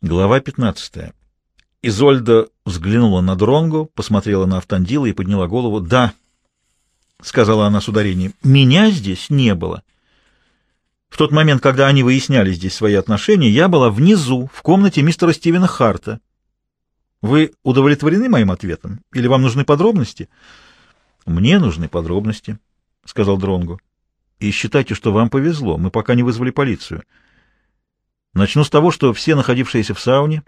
Глава 15. Изольда взглянула на Дронгу, посмотрела на Автандила и подняла голову. «Да», — сказала она с ударением, — «меня здесь не было. В тот момент, когда они выясняли здесь свои отношения, я была внизу, в комнате мистера Стивена Харта. Вы удовлетворены моим ответом? Или вам нужны подробности?» «Мне нужны подробности», — сказал Дронгу. «И считайте, что вам повезло, мы пока не вызвали полицию». Начну с того, что все находившиеся в сауне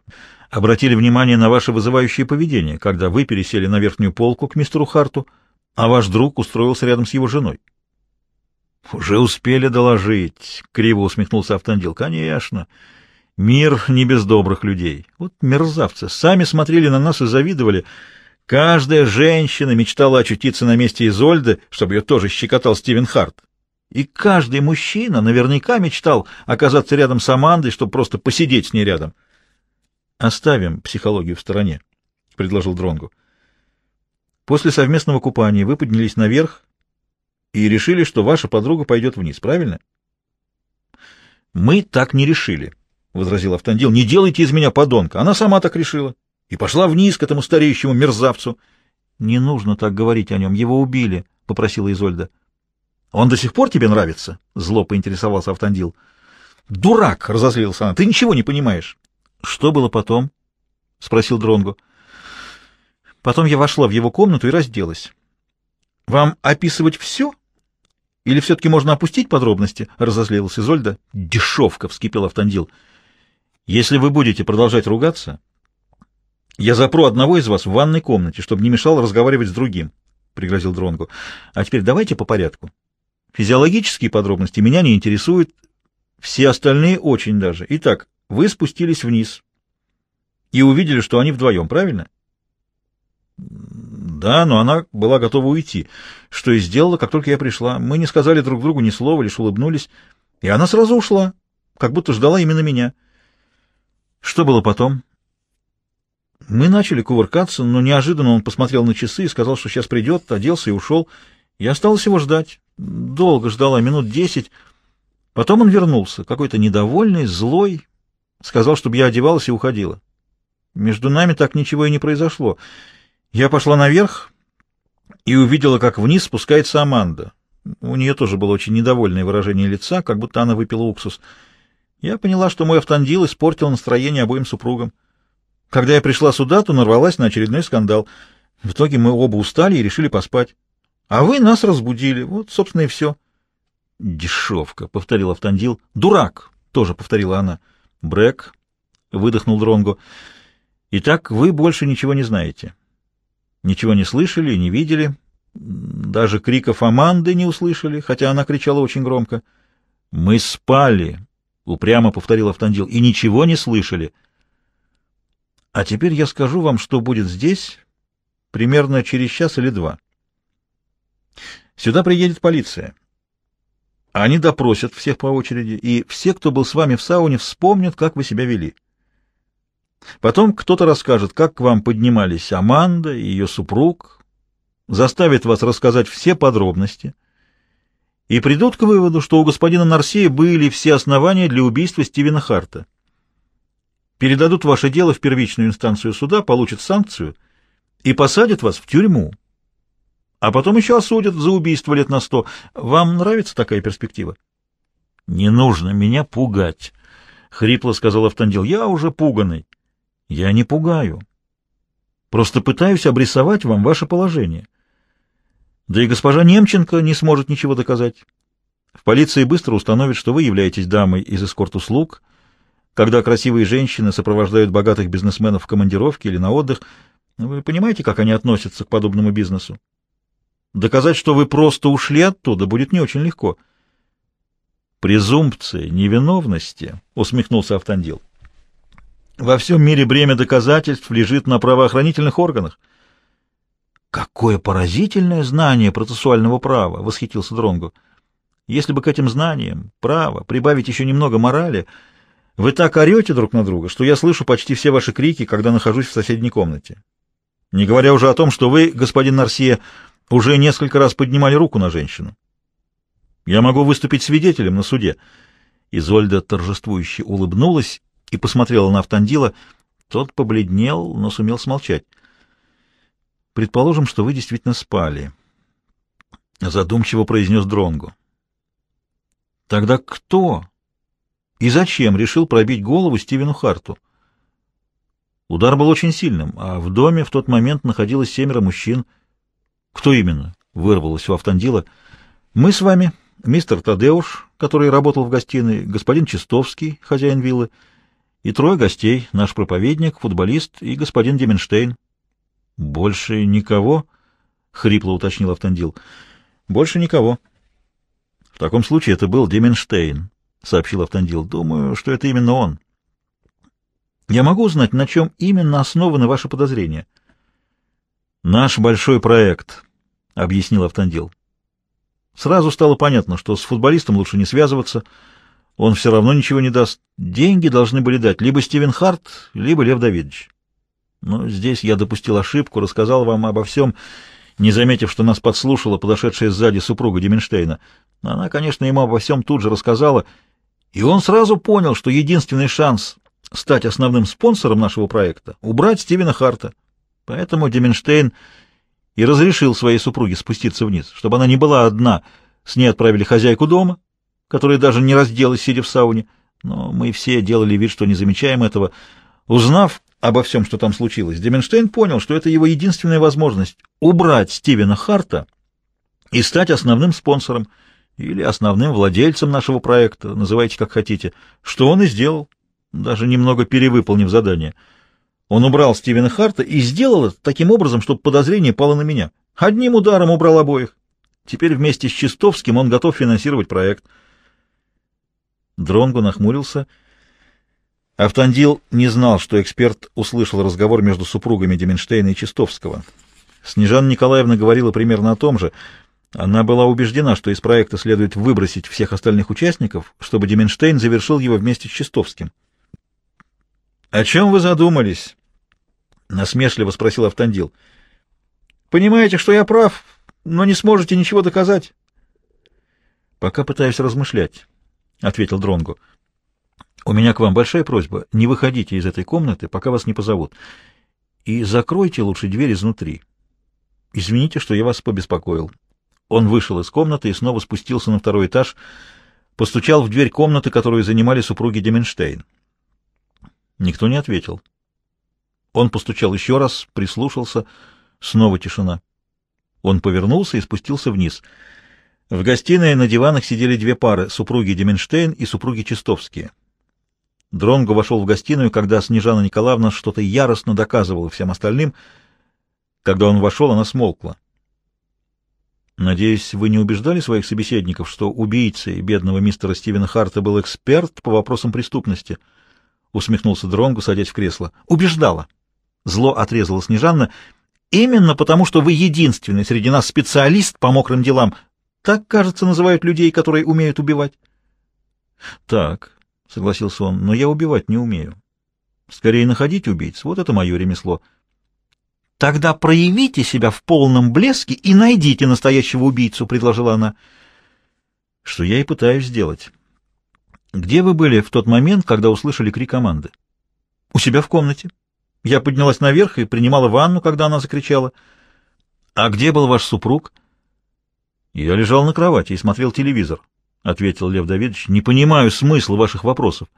обратили внимание на ваше вызывающее поведение, когда вы пересели на верхнюю полку к мистеру Харту, а ваш друг устроился рядом с его женой. — Уже успели доложить, — криво усмехнулся Автандил. — Конечно. Мир не без добрых людей. Вот мерзавцы. Сами смотрели на нас и завидовали. Каждая женщина мечтала очутиться на месте Изольды, чтобы ее тоже щекотал Стивен Харт. И каждый мужчина наверняка мечтал оказаться рядом с Амандой, чтобы просто посидеть с ней рядом. Оставим психологию в стороне, предложил Дронгу. После совместного купания вы поднялись наверх и решили, что ваша подруга пойдет вниз, правильно? Мы так не решили, возразил Автандил. Не делайте из меня подонка. Она сама так решила и пошла вниз к этому стареющему мерзавцу. Не нужно так говорить о нем. Его убили, попросила Изольда. Он до сих пор тебе нравится? Зло поинтересовался Автандил. Дурак, разозлился она. Ты ничего не понимаешь. Что было потом? спросил Дронгу. Потом я вошла в его комнату и разделась. Вам описывать все? Или все-таки можно опустить подробности? разозлилась Изольда. Дешевка, вскипел Автандил. Если вы будете продолжать ругаться, я запру одного из вас в ванной комнате, чтобы не мешал разговаривать с другим, пригрозил Дронгу. А теперь давайте по порядку. Физиологические подробности меня не интересуют, все остальные очень даже. Итак, вы спустились вниз и увидели, что они вдвоем, правильно? Да, но она была готова уйти, что и сделала, как только я пришла. Мы не сказали друг другу ни слова, лишь улыбнулись, и она сразу ушла, как будто ждала именно меня. Что было потом? Мы начали кувыркаться, но неожиданно он посмотрел на часы и сказал, что сейчас придет, оделся и ушел. Я осталась его ждать. Долго ждала, минут десять. Потом он вернулся, какой-то недовольный, злой. Сказал, чтобы я одевалась и уходила. Между нами так ничего и не произошло. Я пошла наверх и увидела, как вниз спускается Аманда. У нее тоже было очень недовольное выражение лица, как будто она выпила уксус. Я поняла, что мой автандил испортил настроение обоим супругам. Когда я пришла сюда, то нарвалась на очередной скандал. В итоге мы оба устали и решили поспать. А вы нас разбудили. Вот, собственно, и все. Дешевка, — повторил Автандил. Дурак, — тоже повторила она. Брэк, — выдохнул Дронго. Итак, вы больше ничего не знаете. Ничего не слышали не видели. Даже криков Аманды не услышали, хотя она кричала очень громко. Мы спали, — упрямо повторил Автандил, — и ничего не слышали. А теперь я скажу вам, что будет здесь примерно через час или два. Сюда приедет полиция. Они допросят всех по очереди, и все, кто был с вами в сауне, вспомнят, как вы себя вели. Потом кто-то расскажет, как к вам поднимались Аманда и ее супруг, заставит вас рассказать все подробности, и придут к выводу, что у господина Нарсея были все основания для убийства Стивена Харта. Передадут ваше дело в первичную инстанцию суда, получат санкцию и посадят вас в тюрьму а потом еще осудят за убийство лет на сто. Вам нравится такая перспектива? — Не нужно меня пугать, — хрипло сказал Автандил. — Я уже пуганный. — Я не пугаю. Просто пытаюсь обрисовать вам ваше положение. Да и госпожа Немченко не сможет ничего доказать. В полиции быстро установят, что вы являетесь дамой из эскорт-услуг, когда красивые женщины сопровождают богатых бизнесменов в командировке или на отдых. Вы понимаете, как они относятся к подобному бизнесу? Доказать, что вы просто ушли оттуда, будет не очень легко. Презумпция невиновности, усмехнулся Автандил. Во всем мире бремя доказательств лежит на правоохранительных органах. Какое поразительное знание процессуального права, восхитился Дронгу. Если бы к этим знаниям права прибавить еще немного морали, вы так орете друг на друга, что я слышу почти все ваши крики, когда нахожусь в соседней комнате. Не говоря уже о том, что вы, господин Нарсия, уже несколько раз поднимали руку на женщину. Я могу выступить свидетелем на суде. Изольда торжествующе улыбнулась и посмотрела на Автандила. Тот побледнел, но сумел смолчать. «Предположим, что вы действительно спали», — задумчиво произнес Дронгу. «Тогда кто и зачем решил пробить голову Стивену Харту?» Удар был очень сильным, а в доме в тот момент находилось семеро мужчин. «Кто именно?» — вырвалось у Автандила. «Мы с вами, мистер Тадеуш, который работал в гостиной, господин Чистовский, хозяин виллы, и трое гостей, наш проповедник, футболист и господин Деменштейн». «Больше никого?» — хрипло уточнил Автандил. «Больше никого». «В таком случае это был Деменштейн», — сообщил Автандил. «Думаю, что это именно он». Я могу узнать, на чем именно основаны ваши подозрения? Наш большой проект, объяснил Автандил. Сразу стало понятно, что с футболистом лучше не связываться. Он все равно ничего не даст. Деньги должны были дать либо Стивен Харт, либо Лев Давидович. Но здесь я допустил ошибку, рассказал вам обо всем, не заметив, что нас подслушала подошедшая сзади супруга Деменштейна. Она, конечно, ему обо всем тут же рассказала, и он сразу понял, что единственный шанс стать основным спонсором нашего проекта, убрать Стивена Харта. Поэтому Деменштейн и разрешил своей супруге спуститься вниз, чтобы она не была одна. С ней отправили хозяйку дома, которая даже не разделась, сидя в сауне. Но мы все делали вид, что не замечаем этого. Узнав обо всем, что там случилось, Деменштейн понял, что это его единственная возможность убрать Стивена Харта и стать основным спонсором или основным владельцем нашего проекта, называйте как хотите, что он и сделал даже немного перевыполнив задание. Он убрал Стивена Харта и сделал это таким образом, чтобы подозрение пало на меня. Одним ударом убрал обоих. Теперь вместе с Чистовским он готов финансировать проект. Дронго нахмурился. Автандил не знал, что эксперт услышал разговор между супругами Деменштейна и Чистовского. Снежана Николаевна говорила примерно о том же. Она была убеждена, что из проекта следует выбросить всех остальных участников, чтобы Деменштейн завершил его вместе с Чистовским. — О чем вы задумались? — насмешливо спросил Автандил. — Понимаете, что я прав, но не сможете ничего доказать. — Пока пытаюсь размышлять, — ответил Дронгу. У меня к вам большая просьба. Не выходите из этой комнаты, пока вас не позовут. И закройте лучше дверь изнутри. Извините, что я вас побеспокоил. Он вышел из комнаты и снова спустился на второй этаж, постучал в дверь комнаты, которую занимали супруги Деменштейн. Никто не ответил. Он постучал еще раз, прислушался. Снова тишина. Он повернулся и спустился вниз. В гостиной на диванах сидели две пары, супруги Деменштейн и супруги Чистовские. Дронго вошел в гостиную, когда Снежана Николаевна что-то яростно доказывала всем остальным. Когда он вошел, она смолкла. «Надеюсь, вы не убеждали своих собеседников, что убийцей бедного мистера Стивена Харта был эксперт по вопросам преступности?» — усмехнулся Дронгу, садясь в кресло. — Убеждала. Зло отрезала Снежанна. — Именно потому, что вы единственный среди нас специалист по мокрым делам. Так, кажется, называют людей, которые умеют убивать. — Так, — согласился он, — но я убивать не умею. Скорее находить убийц. Вот это мое ремесло. — Тогда проявите себя в полном блеске и найдите настоящего убийцу, — предложила она. — Что я и пытаюсь сделать. Где вы были в тот момент, когда услышали крик команды? У себя в комнате. Я поднялась наверх и принимала ванну, когда она закричала. А где был ваш супруг? Я лежал на кровати и смотрел телевизор, ответил Лев Давидович. Не понимаю смысла ваших вопросов.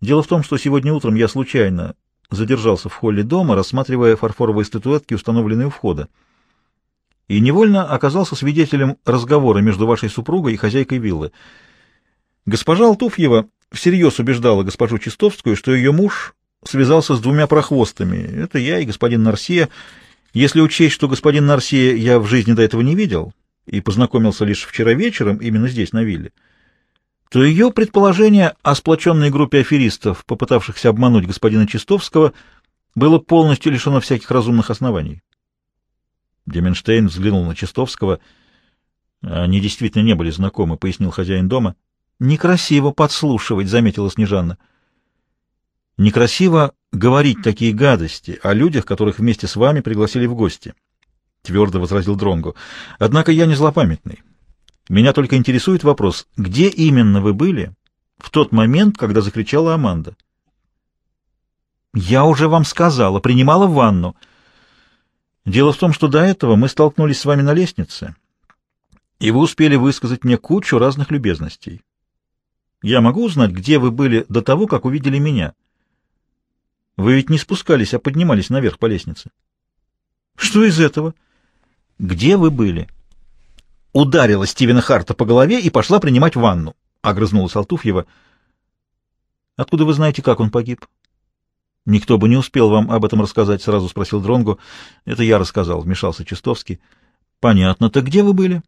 Дело в том, что сегодня утром я случайно задержался в холле дома, рассматривая фарфоровые статуэтки, установленные у входа, и невольно оказался свидетелем разговора между вашей супругой и хозяйкой виллы. Госпожа Алтуфьева всерьез убеждала госпожу Чистовскую, что ее муж связался с двумя прохвостами. Это я и господин Нарсия. Если учесть, что господин Нарсия я в жизни до этого не видел и познакомился лишь вчера вечером, именно здесь, на вилле, то ее предположение о сплоченной группе аферистов, попытавшихся обмануть господина Чистовского, было полностью лишено всяких разумных оснований. Деменштейн взглянул на Чистовского. Они действительно не были знакомы, пояснил хозяин дома. Некрасиво подслушивать, заметила Снежанна. Некрасиво говорить такие гадости о людях, которых вместе с вами пригласили в гости, твердо возразил Дронгу. Однако я не злопамятный. Меня только интересует вопрос, где именно вы были в тот момент, когда закричала Аманда. «Я уже вам сказала, принимала ванну. Дело в том, что до этого мы столкнулись с вами на лестнице, и вы успели высказать мне кучу разных любезностей. Я могу узнать, где вы были до того, как увидели меня? Вы ведь не спускались, а поднимались наверх по лестнице. Что из этого? Где вы были?» Ударила Стивена Харта по голове и пошла принимать ванну. — огрызнулась Алтуфьева. — Откуда вы знаете, как он погиб? — Никто бы не успел вам об этом рассказать, — сразу спросил Дронгу. Это я рассказал, — вмешался Чистовский. — Понятно. Так где вы были?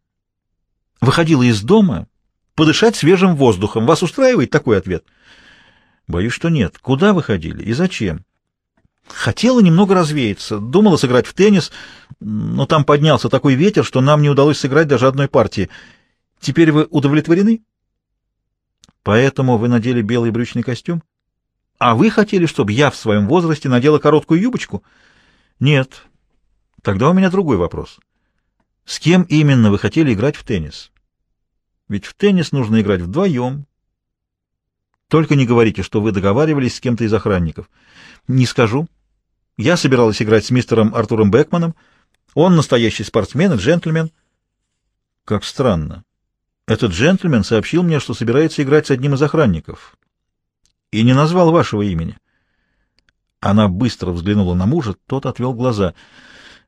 — Выходила из дома подышать свежим воздухом. Вас устраивает такой ответ? — Боюсь, что нет. Куда вы ходили и зачем? — Хотела немного развеяться. Думала сыграть в теннис, но там поднялся такой ветер, что нам не удалось сыграть даже одной партии. Теперь вы удовлетворены? — Поэтому вы надели белый брючный костюм? А вы хотели, чтобы я в своем возрасте надела короткую юбочку? Нет. Тогда у меня другой вопрос. С кем именно вы хотели играть в теннис? Ведь в теннис нужно играть вдвоем. Только не говорите, что вы договаривались с кем-то из охранников. Не скажу. Я собиралась играть с мистером Артуром Бекманом. Он настоящий спортсмен и джентльмен. Как странно. Этот джентльмен сообщил мне, что собирается играть с одним из охранников. И не назвал вашего имени. Она быстро взглянула на мужа, тот отвел глаза.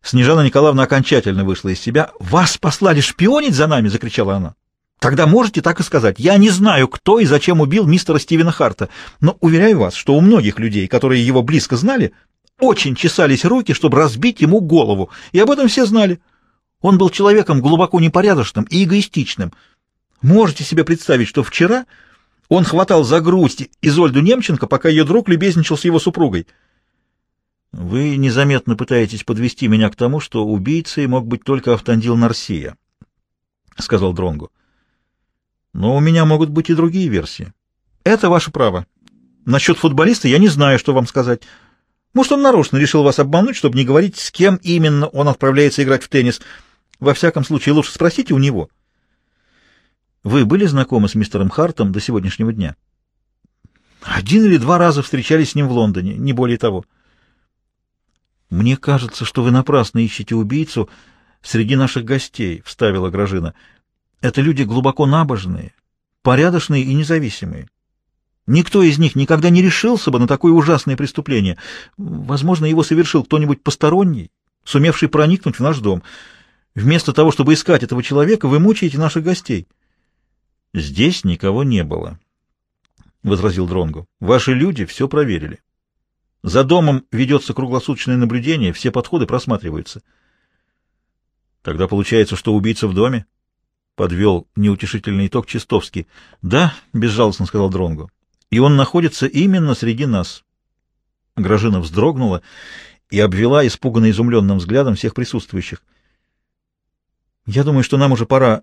Снежана Николаевна окончательно вышла из себя. «Вас послали шпионить за нами!» — закричала она. «Тогда можете так и сказать. Я не знаю, кто и зачем убил мистера Стивена Харта, но уверяю вас, что у многих людей, которые его близко знали, очень чесались руки, чтобы разбить ему голову, и об этом все знали. Он был человеком глубоко непорядочным и эгоистичным». Можете себе представить, что вчера он хватал за грудь Изольду Немченко, пока ее друг любезничал с его супругой. Вы незаметно пытаетесь подвести меня к тому, что убийцей мог быть только Автандил Нарсия, — сказал Дронгу. Но у меня могут быть и другие версии. Это ваше право. Насчет футболиста я не знаю, что вам сказать. Может, он нарочно решил вас обмануть, чтобы не говорить, с кем именно он отправляется играть в теннис. Во всяком случае, лучше спросите у него. — вы были знакомы с мистером Хартом до сегодняшнего дня? Один или два раза встречались с ним в Лондоне, не более того. Мне кажется, что вы напрасно ищете убийцу среди наших гостей, вставила Гражина. Это люди глубоко набожные, порядочные и независимые. Никто из них никогда не решился бы на такое ужасное преступление. Возможно, его совершил кто-нибудь посторонний, сумевший проникнуть в наш дом. Вместо того, чтобы искать этого человека, вы мучаете наших гостей. Здесь никого не было, — возразил Дронгу. Ваши люди все проверили. За домом ведется круглосуточное наблюдение, все подходы просматриваются. Тогда получается, что убийца в доме? Подвел неутешительный итог Чистовский. Да, безжалостно сказал Дронгу. И он находится именно среди нас. Гражина вздрогнула и обвела испуганно изумленным взглядом всех присутствующих. Я думаю, что нам уже пора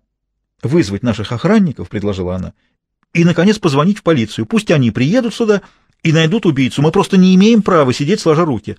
вызвать наших охранников, — предложила она, — и, наконец, позвонить в полицию. Пусть они приедут сюда и найдут убийцу. Мы просто не имеем права сидеть сложа руки.